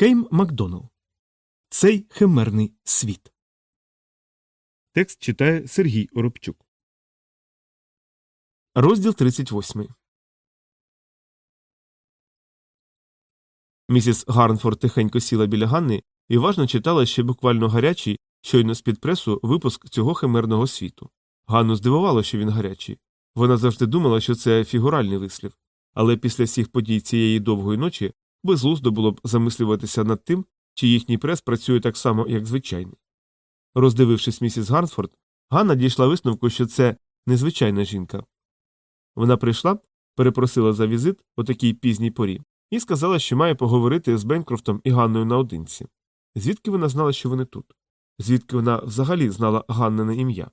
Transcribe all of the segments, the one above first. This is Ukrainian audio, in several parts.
Кейм Макдоналл. Цей химерний світ. Текст читає Сергій Оробчук. Розділ 38. Місіс Гарнфорд тихенько сіла біля Ганни і уважно читала ще буквально гарячий, щойно з під пресу, випуск цього химерного світу. Ганну здивувало, що він гарячий. Вона завжди думала, що це фігуральний вислів, але після всіх подій цієї довгої ночі безглуздо було б замислюватися над тим, чи їхній прес працює так само, як звичайний. Роздивившись місіс Гарнфорд, Ганна дійшла висновку, що це незвичайна жінка. Вона прийшла, перепросила за візит о такій пізній порі, і сказала, що має поговорити з Бенкрофтом і Ганною наодинці. Звідки вона знала, що вони тут? Звідки вона взагалі знала Ганнине ім'я?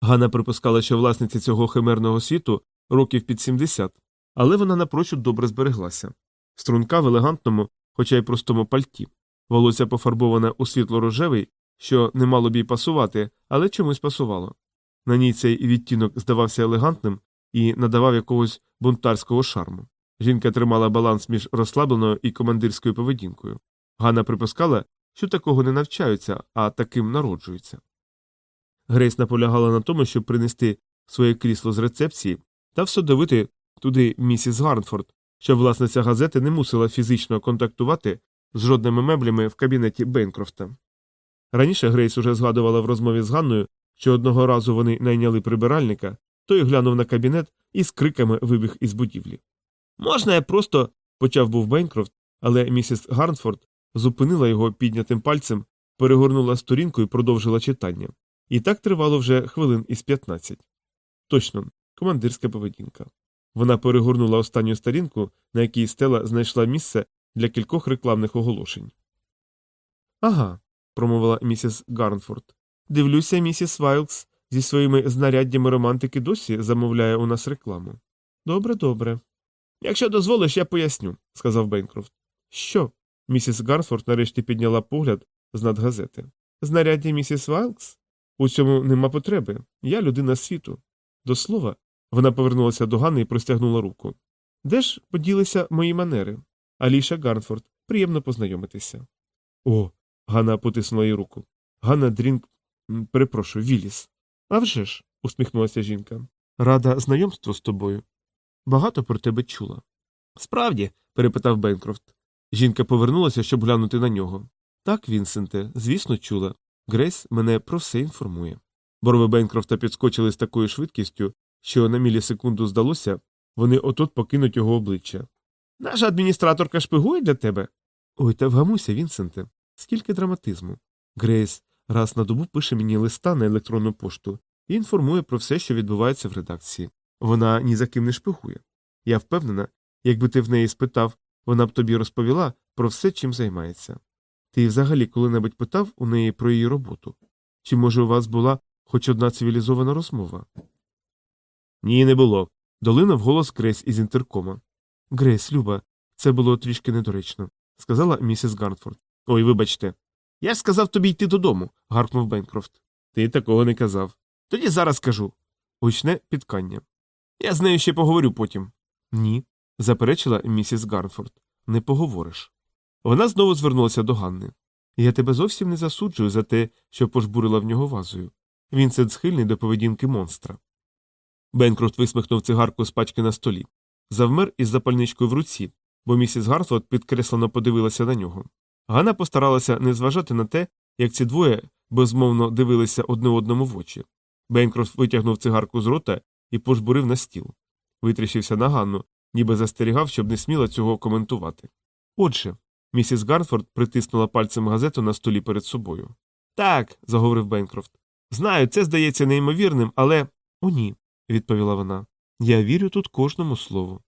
Ганна припускала, що власниця цього химерного світу років під 70, але вона напрочуд добре збереглася. Струнка в елегантному, хоча й простому пальті, волосся пофарбоване у світло рожевий, що не мало б їй пасувати, але чомусь пасувало. На ній цей відтінок здавався елегантним і надавав якогось бунтарського шарму. Жінка тримала баланс між розслабленою і командирською поведінкою. Ганна припускала, що такого не навчаються, а таким народжуються. Грейс наполягала на тому, щоб принести своє крісло з рецепції та всадовити туди місіс Гарнфорд, щоб власниця газети не мусила фізично контактувати з жодними меблями в кабінеті Бейнкрофта. Раніше Грейс уже згадувала в розмові з Ганною, що одного разу вони найняли прибиральника, той глянув на кабінет і з криками вибіг із будівлі. Можна я просто. почав був Бейнкрофт, але місіс Гарнфорд зупинила його піднятим пальцем, перегорнула сторінку і продовжила читання. І так тривало вже хвилин із 15. Точно, командирська поведінка. Вона перегорнула останню сторінку, на якій стела знайшла місце для кількох рекламних оголошень. Ага, промовила місіс Гарнфорд. Дивлюся, місіс Вайлкс зі своїми знаряддями романтики досі замовляє у нас рекламу. Добре, добре. Якщо дозволиш, я поясню, сказав Бейнкрофт. Що? Місіс Гарнфорд нарешті підняла погляд з над газети. Знаряддя місіс Вайлкс? У цьому нема потреби. Я людина світу. До слова, вона повернулася до Ганни і простягнула руку. Де ж поділися мої манери? Аліша Гарнфорд, приємно познайомитися. О, Ганна потиснула їй руку. Ганна Дрінк, перепрошую, Віліс. «А вже ж», – усміхнулася жінка. Рада знайомству з тобою. Багато про тебе чула. Справді, перепитав Бенкрофт. Жінка повернулася, щоб глянути на нього. Так, Вінсенте, звісно, чула. Грейс мене про все інформує. Борови Бенкрофта підскочили з такою швидкістю, що на мілісекунду здалося, вони отот покинуть його обличчя. Наша адміністраторка шпигує для тебе. Ой, та вгамуйся, Вінсенте. Скільки драматизму. Грейс раз на добу пише мені листа на електронну пошту і інформує про все, що відбувається в редакції. Вона ні за ким не шпигує. Я впевнена, якби ти в неї спитав, вона б тобі розповіла про все, чим займається. Ти взагалі коли-небудь питав у неї про її роботу? Чи, може, у вас була хоч одна цивілізована розмова? Ні, не було. Долинув голос Грейс із інтеркома. Грейс, Люба, це було трішки недоречно, сказала місіс Гарнфорд. Ой, вибачте. Я сказав тобі йти додому, гаркнув Бенкрофт. Ти такого не казав. Тоді зараз кажу. Гучне підкання. Я з нею ще поговорю потім. Ні, заперечила місіс Гарнфорд. Не поговориш. Вона знову звернулася до Ганни. Я тебе зовсім не засуджую за те, що пожбурила в нього вазою. Він це схильний до поведінки монстра. Бенкрофт висмикнув цигарку з пачки на столі, завмер із запальничкою в руці, бо місіс Гарфорд підкреслено подивилася на нього. Ганна постаралася не зважати на те, як ці двоє безмовно дивилися одне одному в очі. Бенкрофт витягнув цигарку з рота і пожбурив на стіл. Витріщився на Ганну, ніби застерігав, щоб не сміла цього коментувати. Отже, місіс Гарфорд притиснула пальцем газету на столі перед собою. Так, заговорив Бенкрофт. Знаю, це здається неймовірним, але. О, ні, відповіла вона. Я вірю тут кожному слову.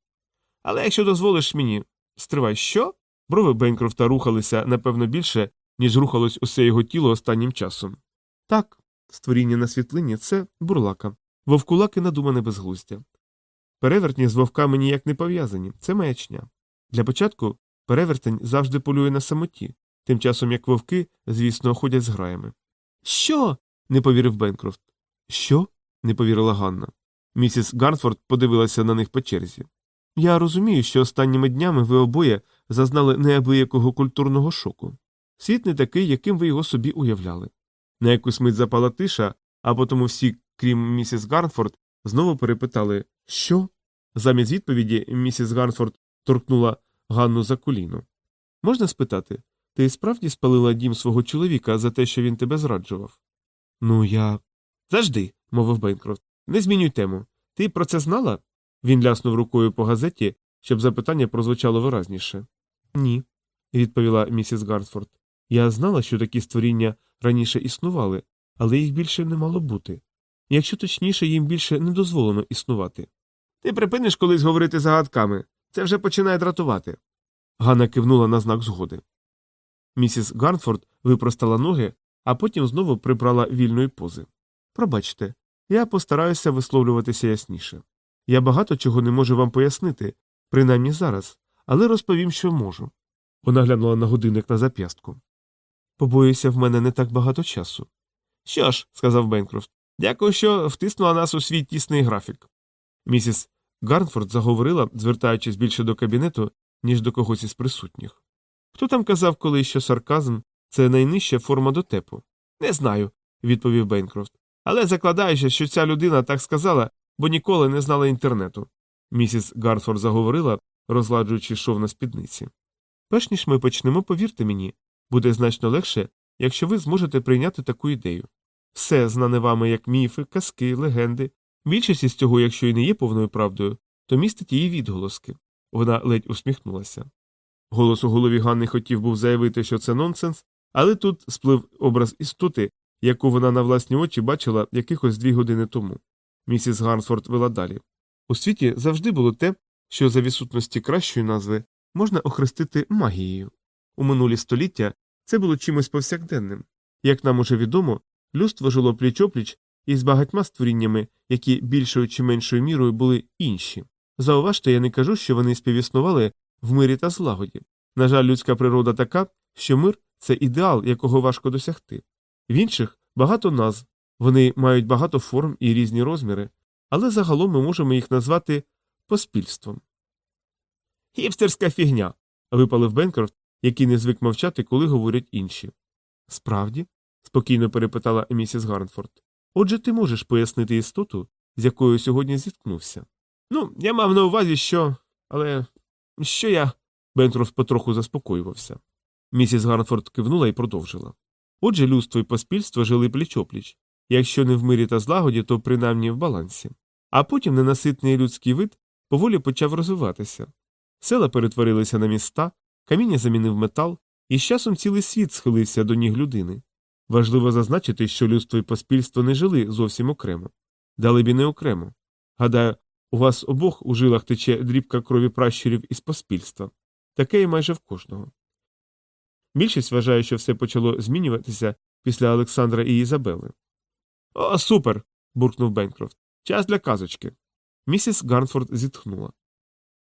Але якщо дозволиш мені. Стривай, що? Брови Бенкрофта рухалися, напевно, більше, ніж рухалось усе його тіло останнім часом. Так, створіння на світлині це бурлака, вовкулаки надумане безглуздя. Перевертні з вовками ніяк не пов'язані, це маячня. Для початку перевертень завжди полює на самоті, тим часом як вовки, звісно, ходять з граями. Що? не повірив Бенкрофт. Що? не повірила Ганна. Місіс Гарнфорд подивилася на них по черзі. Я розумію, що останніми днями ви обоє зазнали неабиякого культурного шоку. Світ не такий, яким ви його собі уявляли. На якусь мить запала тиша, а потім всі, крім місіс Гарнфорд, знову перепитали Що? Замість відповіді місіс Гарнфорд торкнула Ганну за коліно. Можна спитати, ти справді спалила дім свого чоловіка за те, що він тебе зраджував? Ну, я. Завжди, мовив Бейнкрофт. Не змінюй тему. Ти про це знала? Він ляснув рукою по газеті, щоб запитання прозвучало виразніше. Ні, відповіла місіс Гарнфорд. Я знала, що такі створіння раніше існували, але їх більше не мало бути. Якщо точніше, їм більше не дозволено існувати. Ти припиниш колись говорити загадками. Це вже починає дратувати. Ганна кивнула на знак згоди. Місіс Гарнфорд випростала ноги, а потім знову прибрала вільної пози. Пробачте, я постараюся висловлюватися ясніше. Я багато чого не можу вам пояснити, принаймні зараз, але розповім, що можу. Вона глянула на годинник на зап'ястку. Побоюся, в мене не так багато часу. Що ж, сказав Бенкрофт, дякую, що втиснула нас у свій тісний графік. Місіс Гарнфорд заговорила, звертаючись більше до кабінету, ніж до когось із присутніх. Хто там казав колись, що сарказм це найнижча форма дотепу? Не знаю, відповів Бейнкрофт. Але закладаюся, що ця людина так сказала, бо ніколи не знала інтернету. Місіс Гарнфорд заговорила, розладжуючи шов на спідниці. Перш ніж ми почнемо, повірте мені, буде значно легше, якщо ви зможете прийняти таку ідею. Все знане вами як міфи, казки, легенди. Більшість із цього, якщо і не є повною правдою, то містить її відголоски. Вона ледь усміхнулася. Голос у голові Ганни хотів був заявити, що це нонсенс, але тут сплив образ істоти, яку вона на власні очі бачила якихось дві години тому. Місіс Гарнсфорд вела далі. У світі завжди було те, що за відсутності кращої назви можна охрестити магією. У минулі століття це було чимось повсякденним. Як нам уже відомо, людство жило пліч-опліч із багатьма створіннями, які більшою чи меншою мірою були інші. Зауважте, я не кажу, що вони співіснували в мирі та злагоді. На жаль, людська природа така, що мир це ідеал, якого важко досягти. В інших багато назв, вони мають багато форм і різні розміри, але загалом ми можемо їх назвати поспільством. Хіпстерська фігня. випалив Бенкрофт, який не звик мовчати, коли говорять інші. Справді? спокійно перепитала місіс Гарнфорд. Отже, ти можеш пояснити істоту, з якою сьогодні зіткнувся. Ну, я мав на увазі, що. Але що я. Бенкрофт потроху заспокоювався. Місіс Гарнфорд кивнула і продовжила. Отже, людство і поспільство жили пліч-опліч. Якщо не в мирі та злагоді, то принаймні в балансі. А потім ненаситний людський вид поволі почав розвиватися. Села перетворилися на міста, каміння замінив метал, і з часом цілий світ схилився до ніг людини. Важливо зазначити, що людство і поспільство не жили зовсім окремо. Далебі не окремо. Гадаю, у вас обох у жилах тече дрібка крові пращурів із поспільства. Таке і майже в кожного. Більшість вважає, що все почало змінюватися після Олександра і Ізабели. О, супер. буркнув Бенкрофт. Час для казочки. Місіс Гарнфорд зітхнула.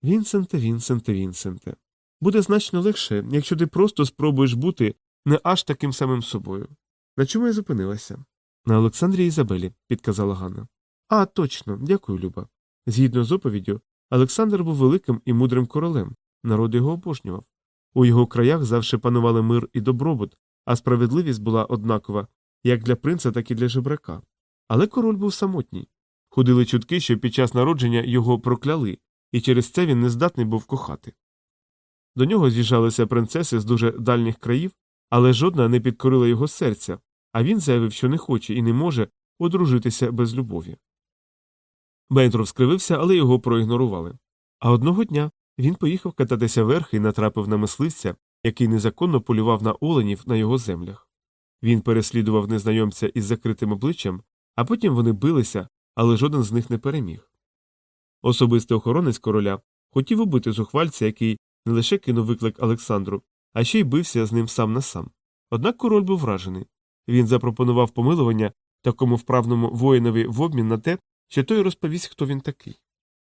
Вінсенте, Вінсенте, Вінсенте. Буде значно легше, якщо ти просто спробуєш бути не аж таким самим собою. На чому я зупинилася? На Олександрі Ізабелі, підказала Ганна. А, точно, дякую, Люба. Згідно з оповіддю, Олександр був великим і мудрим королем, народ його обожнював. У його краях завжди панували мир і добробут, а справедливість була однакова як для принца, так і для жебрака. Але король був самотній. Ходили чутки, що під час народження його прокляли, і через це він не здатний був кохати. До нього з'їжджалися принцеси з дуже дальніх країв, але жодна не підкорила його серця, а він заявив, що не хоче і не може одружитися без любові. Бейнтров скривився, але його проігнорували. А одного дня він поїхав кататися верхи і натрапив на мисливця, який незаконно полював на оленів на його землях. Він переслідував незнайомця із закритим обличчям, а потім вони билися, але жоден з них не переміг. Особистий охоронець короля хотів убити зухвальця, який не лише кинув виклик Олександру, а ще й бився з ним сам на сам. Однак король був вражений. Він запропонував помилування такому вправному воїнові в обмін на те, що той розповість, хто він такий.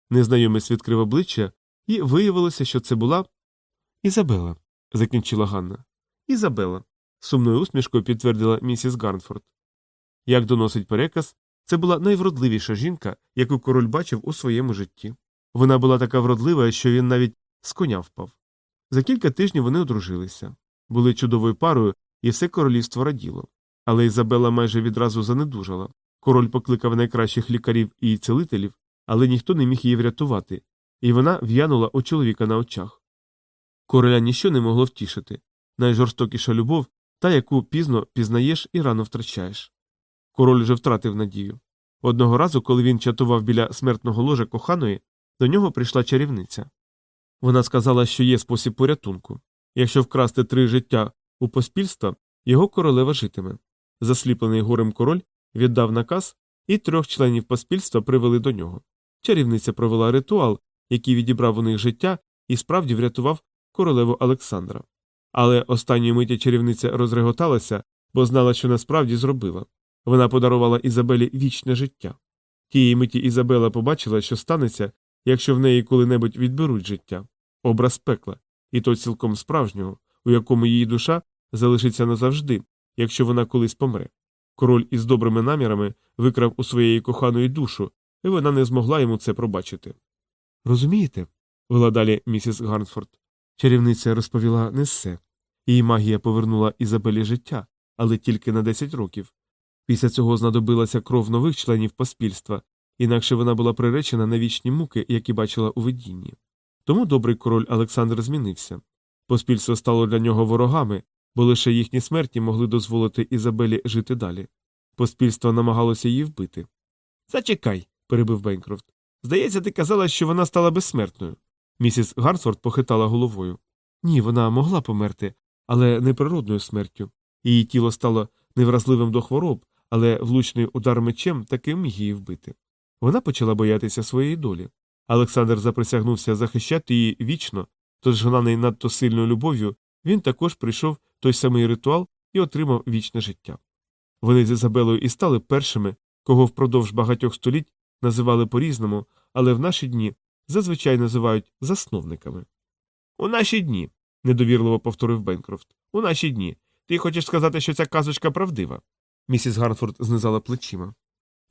Незнайомець відкрив обличчя, і виявилося, що це була Ізабела, закінчила Ганна. Ізабела. сумною усмішкою підтвердила місіс Гарнфорд. Як доносить переказ, це була найвродливіша жінка, яку король бачив у своєму житті. Вона була така вродлива, що він навіть з коня впав. За кілька тижнів вони одружилися, були чудовою парою, і все королівство раділо. Але Ізабела майже відразу занедужала. Король покликав найкращих лікарів і цілителів, але ніхто не міг її врятувати, і вона в'янула у чоловіка на очах. Короля ніщо не могло втішити найжорстокіша любов та, яку пізно пізнаєш і рано втрачаєш. Король вже втратив надію. Одного разу, коли він чатував біля смертного ложа коханої, до нього прийшла чарівниця. Вона сказала, що є спосіб порятунку якщо вкрасти три життя у поспільства, його королева житиме. Засліплений горем король віддав наказ, і трьох членів поспільства привели до нього. Чарівниця провела ритуал, який відібрав у них життя і справді врятував королеву Олександра. Але останньої миті чарівниця розреготалася, бо знала, що насправді зробила. Вона подарувала Ізабелі вічне життя. Тієї миті Ізабела побачила, що станеться, якщо в неї коли-небудь відберуть життя, образ пекла, і то цілком справжнього, у якому її душа залишиться назавжди, якщо вона колись помре. Король із добрими намірами викрав у своєї коханої душу, і вона не змогла йому це пробачити. Розумієте? вела далі місіс Гарнфорд. Чарівниця розповіла не все. Її магія повернула Ізабелі життя, але тільки на 10 років. Після цього знадобилася кров нових членів поспільства, інакше вона була приречена на вічні муки, які бачила у видінні. Тому добрий король Олександр змінився. Поспільство стало для нього ворогами, бо лише їхні смерті могли дозволити Ізабелі жити далі. Поспільство намагалося її вбити. Зачекай, перебив Бенкрофт. Здається, ти казала, що вона стала безсмертною. Місіс Гарсфорд похитала головою. Ні, вона могла померти, але не природною смертю. Її тіло стало невразливим до хвороб, але влучний удар мечем таки міг її вбити. Вона почала боятися своєї долі. Олександр заприсягнувся захищати її вічно, тож гнаний надто сильною любов'ю, він також прийшов той самий ритуал і отримав вічне життя. Вони з Ізабелою і стали першими, кого впродовж багатьох століть називали по різному, але в наші дні зазвичай називають засновниками. У наші дні, недовірливо повторив Бенкрофт. У наші дні. Ти хочеш сказати, що ця казочка правдива? Місіс Гарнфорд знизала плечима.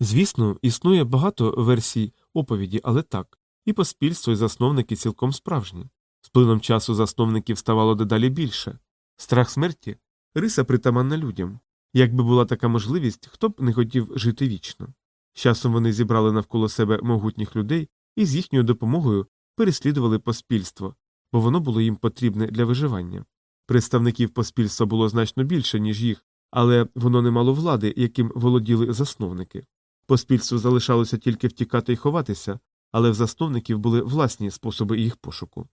Звісно, існує багато версій оповіді, але так, і поспільство, і засновники цілком справжні. З плином часу засновників ставало дедалі більше. Страх смерті риса притаманна людям. Якби була така можливість, хто б не хотів жити вічно. Часом вони зібрали навколо себе могутніх людей і з їхньою допомогою переслідували поспільство, бо воно було їм потрібне для виживання. Представників поспільства було значно більше, ніж їх, але воно не мало влади, яким володіли засновники. Поспільству залишалося тільки втікати і ховатися, але в засновників були власні способи їх пошуку.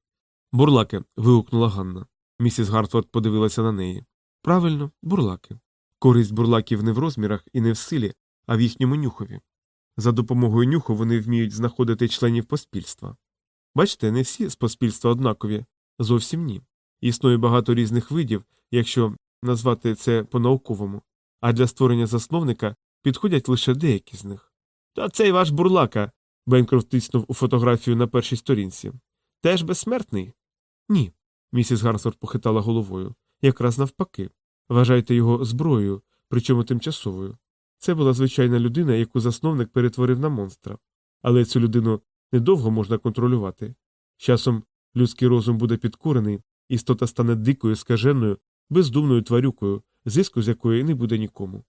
Бурлаки. вигукнула Ганна. Місіс Гартфорд подивилася на неї. Правильно, бурлаки. Користь бурлаків не в розмірах і не в силі, а в їхньому нюхові. За допомогою нюху вони вміють знаходити членів поспільства. Бачите, не всі з поспільства однакові, зовсім ні. Існує багато різних видів, якщо назвати це по науковому, а для створення засновника підходять лише деякі з них. Та цей ваш бурлака. Бенкрофт тиснув у фотографію на першій сторінці. Теж безсмертний? Ні. Місіс Гарсфорд похитала головою. Якраз навпаки. Вважайте його зброєю, причому тимчасовою. Це була звичайна людина, яку засновник перетворив на монстра. Але цю людину недовго можна контролювати. Часом людський розум буде підкорений, істота стане дикою, скаженою, бездумною тварюкою, зиску з якої не буде нікому.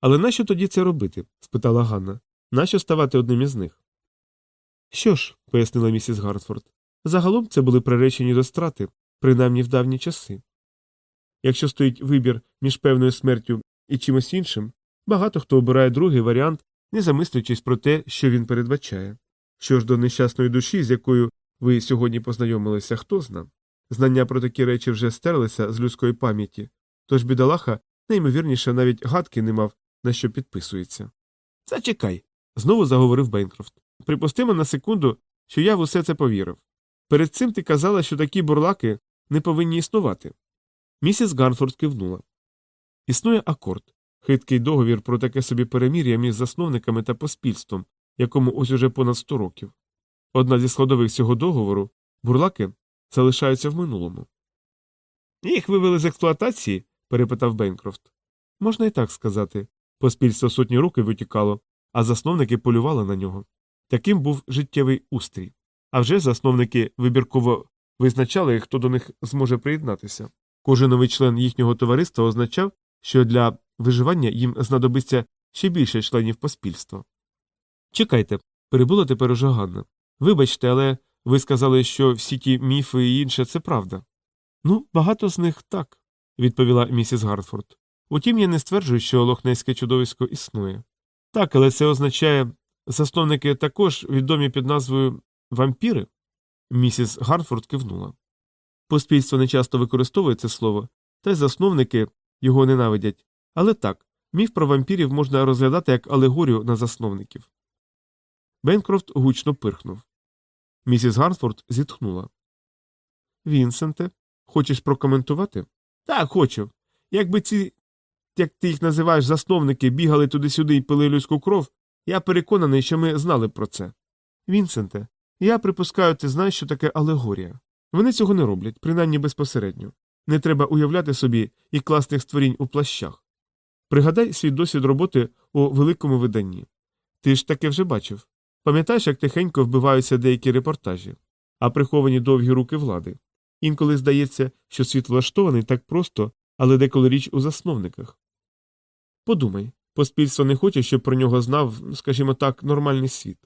Але нащо тоді це робити? спитала Ганна. Нащо ставати одним із них? Що ж, пояснила місіс Гартфорд, загалом це були приречені до страти, принаймні в давні часи. Якщо стоїть вибір між певною смертю і чимось іншим, багато хто обирає другий варіант, не замислюючись про те, що він передбачає. Що ж до нещасної душі, з якою ви сьогодні познайомилися, хто зна? Знання про такі речі вже стерлися з людської пам'яті, тож бідолаха неймовірніше навіть гадки не мав, на що підписується. Зачекай, знову заговорив Бейнкрофт. Припустимо на секунду, що я в усе це повірив. Перед цим ти казала, що такі бурлаки не повинні існувати. Місіс Гарнфорд кивнула. Існує акорд, хиткий договір про таке собі перемір'я між засновниками та поспільством, якому ось уже понад сто років. Одна зі складових цього договору бурлаки залишаються в минулому. Їх вивели з експлуатації? перепитав Бенкрофт. Можна і так сказати. Поспільство сотні років витікало, а засновники полювали на нього. Таким був життєвий устрій. А вже засновники вибірково визначали, хто до них зможе приєднатися. Кожен новий член їхнього товариства означав, що для виживання їм знадобиться ще більше членів поспільства. Чекайте, перебула тепер уже Ганна. Вибачте, але ви сказали, що всі ті міфи і інше це правда. Ну, багато з них так, відповіла місіс Гартфорд. Утім, я не стверджую, що лохнеське чудовисько існує. Так, але це означає засновники також відомі під назвою вампіри. Місіс Гарфорд кивнула. Поспільство не часто використовує це слово, та й засновники його ненавидять. Але так, міф про вампірів можна розглядати як алегорію на засновників. Бенкрофт гучно пирхнув. Місіс Гарфорд зітхнула. Вінсенте, хочеш прокоментувати? Так, хочу. Якби ці, як ти їх називаєш, засновники бігали туди-сюди і пили людську кров, я переконаний, що ми знали про це. Вінсенте, я припускаю, ти знаєш, що таке алегорія. Вони цього не роблять, принаймні безпосередньо. Не треба уявляти собі і класних створінь у плащах. Пригадай свій досвід роботи у великому виданні. Ти ж таке вже бачив. Пам'ятаєш, як тихенько вбиваються деякі репортажі, а приховані довгі руки влади. Інколи здається, що світ влаштований так просто, але деколи річ у засновниках. Подумай, поспільство не хоче, щоб про нього знав, скажімо так, нормальний світ.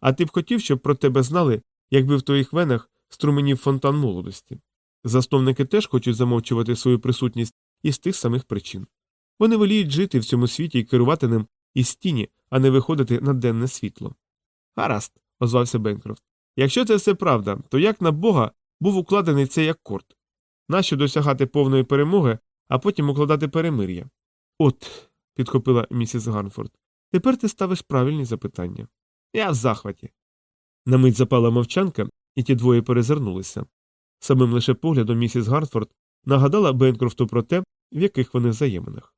А ти б хотів, щоб про тебе знали, якби в твоїх венах струменів фонтан молодості. Засновники теж хочуть замовчувати свою присутність із тих самих причин. Вони воліють жити в цьому світі і керувати ним із тіні, а не виходити на денне світло. Гаразд, озвався Бенкрофт. Якщо це все правда, то як на Бога був укладений цей акорд? Нащо досягати повної перемоги, а потім укладати перемир'я? От, підхопила місіс Гарнфорд, тепер ти ставиш правильні запитання. Я в захваті. На мить запала мовчанка, і ті двоє перезирнулися. Самим лише поглядом місіс Гарнфорд нагадала Бенкрофту про те, в яких вони взаєминах.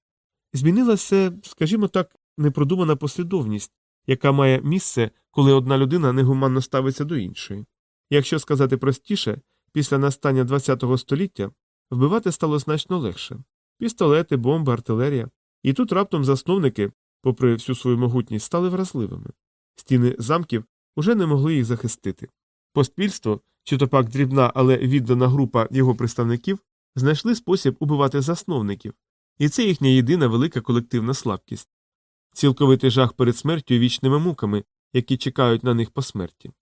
Змінилася, скажімо так, непродумана послідовність, яка має місце, коли одна людина негуманно ставиться до іншої. Якщо сказати простіше, після настання ХХ століття вбивати стало значно легше пістолети, бомби, артилерія. І тут раптом засновники, попри всю свою могутність, стали вразливими. Стіни замків уже не могли їх захистити. Поспільство, чи то пак дрібна, але віддана група його представників, знайшли спосіб убивати засновників, і це їхня єдина велика колективна слабкість цілковитий жах перед смертю і вічними муками, які чекають на них по смерті.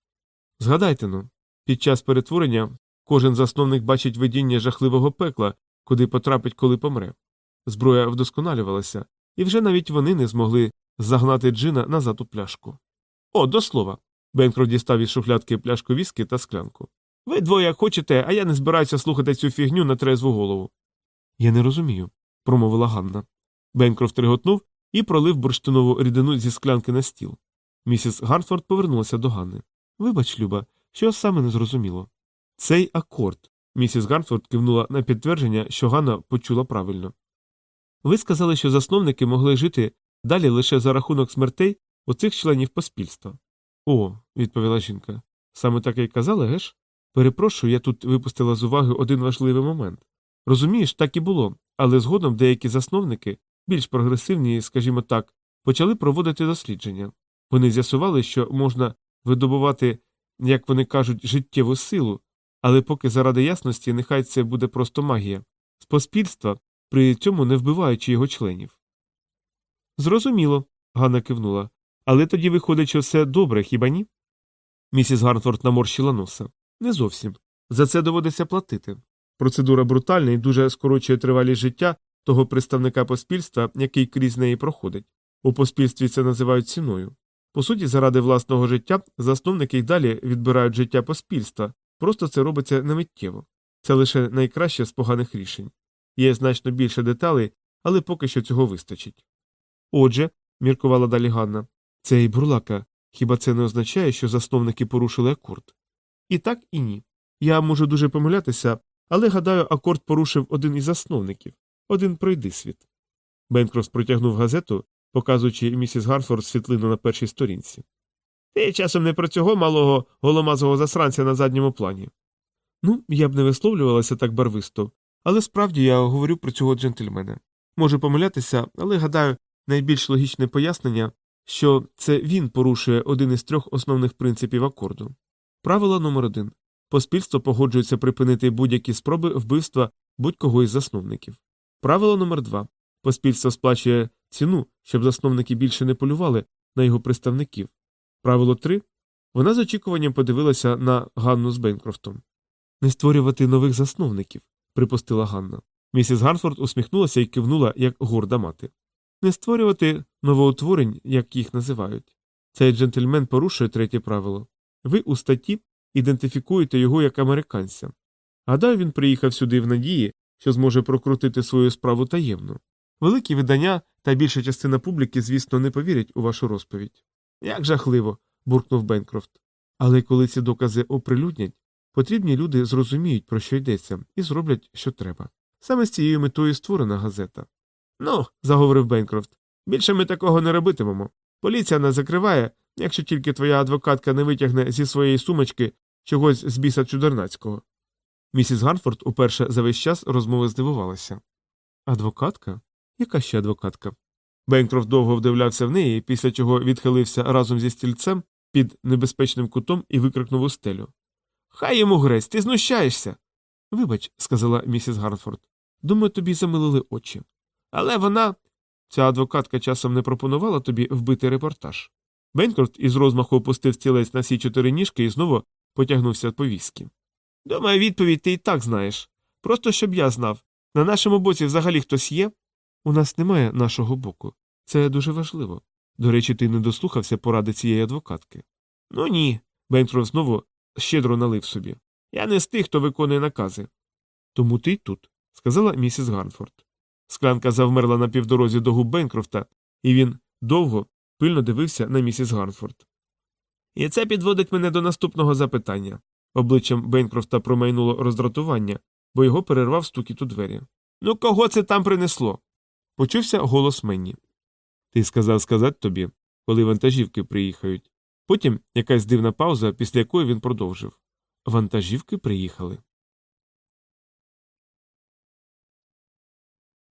Згадайте ну, під час перетворення кожен засновник бачить видіння жахливого пекла, куди потрапить, коли помре. Зброя вдосконалювалася, і вже навіть вони не змогли загнати джина назад у пляшку. О, до слова. Бенкро дістав із шухлядки пляшку віскі та склянку. Ви двоє хочете, а я не збираюся слухати цю фігню на трезву голову. Я не розумію, промовила Ганна. Бенкрофт реготнув і пролив бурштинову рідину зі склянки на стіл. Місіс Гарфорд повернулася до Ганни. Вибач, Люба, що саме не зрозуміло. Цей акорд. Місіс Гарфорд кивнула на підтвердження, що Ганна почула правильно. Ви сказали, що засновники могли жити далі лише за рахунок смертей оцих членів поспільства. О, відповіла жінка. Саме так і казали, геш? Перепрошую, я тут випустила з уваги один важливий момент. Розумієш, так і було, але згодом деякі засновники, більш прогресивні, скажімо так, почали проводити дослідження. Вони з'ясували, що можна видобувати, як вони кажуть, життєву силу, але поки заради ясності нехай це буде просто магія, з поспільства, при цьому не вбиваючи його членів. Зрозуміло, Ганна кивнула. Але тоді виходить, що все добре, хіба ні? Місіс Гарнфорд наморщила носа. Не зовсім. За це доводиться платити. Процедура брутальна і дуже скорочує тривалість життя того представника поспільства, який крізь неї проходить. У поспільстві це називають ціною. По суті, заради власного життя засновники й далі відбирають життя поспільства, просто це робиться немиттєво. Це лише найкраще з поганих рішень. Є значно більше деталей, але поки що цього вистачить. Отже, міркувала далі Ганна, цей бурлака, хіба це не означає, що засновники порушили акорд? І так, і ні. Я можу дуже помилятися, але гадаю, акорд порушив один із засновників один пройдисвіт. Бенкрос протягнув газету, показуючи місіс Гарфорд світлину на першій сторінці. Ти часом не про цього малого голомазого засранця на задньому плані. Ну, я б не висловлювалася так барвисто, але справді я говорю про цього джентльмена. Можу помилятися, але гадаю, найбільш логічне пояснення, що це він порушує один із трьох основних принципів акорду. Правило номер один поспільство погоджується припинити будь-які спроби вбивства будь-кого із засновників. Правило номер два поспільство сплачує ціну, щоб засновники більше не полювали на його представників. Правило три вона з очікуванням подивилася на Ганну з Бенкрофтом. Не створювати нових засновників, припустила Ганна. Місіс Гарфорд усміхнулася і кивнула, як горда мати. Не створювати новоутворень, як їх називають. Цей джентльмен порушує третє правило. Ви у статті ідентифікуєте його як американця. Гадаю, він приїхав сюди в надії, що зможе прокрутити свою справу таємно. Великі видання та більша частина публіки, звісно, не повірять у вашу розповідь. Як жахливо. буркнув Бенкрофт. Але коли ці докази оприлюднять, потрібні люди зрозуміють, про що йдеться, і зроблять, що треба. Саме з цією метою створена газета. Ну, заговорив Бенкрофт, більше ми такого не робитимемо. Поліція нас закриває, якщо тільки твоя адвокатка не витягне зі своєї сумочки чогось з біса чудернацького. Місіс Гарфорд уперше за весь час розмови здивувалася. Адвокатка? Яка ще адвокатка? Бенкрофт довго вдивлявся в неї, після чого відхилився разом зі стільцем під небезпечним кутом і викрикнув у стелю. Хай йому грець, ти знущаєшся. Вибач, сказала місіс Гарфорд. Думаю, тобі замилили очі. Але вона. Ця адвокатка часом не пропонувала тобі вбити репортаж. Бенкрофт із розмаху опустив стілець на всі чотири ніжки і знову потягнувся по віскі. Думаю, відповідь ти і так знаєш. Просто щоб я знав. На нашому боці взагалі хтось є? У нас немає нашого боку. Це дуже важливо. До речі, ти не дослухався поради цієї адвокатки. Ну ні. Бенкрофт знову щедро налив собі. Я не з тих, хто виконує накази. Тому ти й тут, сказала місіс Гарнфорд. Склянка завмерла на півдорозі до губ Бенкрофта, і він довго, пильно дивився на місіс Гарнфорд. І це підводить мене до наступного запитання. Обличчям Бенкрофта промайнуло роздратування, бо його перервав стукіт у двері. Ну, кого це там принесло? Почувся голос Менні. Ти сказав сказати тобі, коли вантажівки приїхають. Потім якась дивна пауза, після якої він продовжив. Вантажівки приїхали.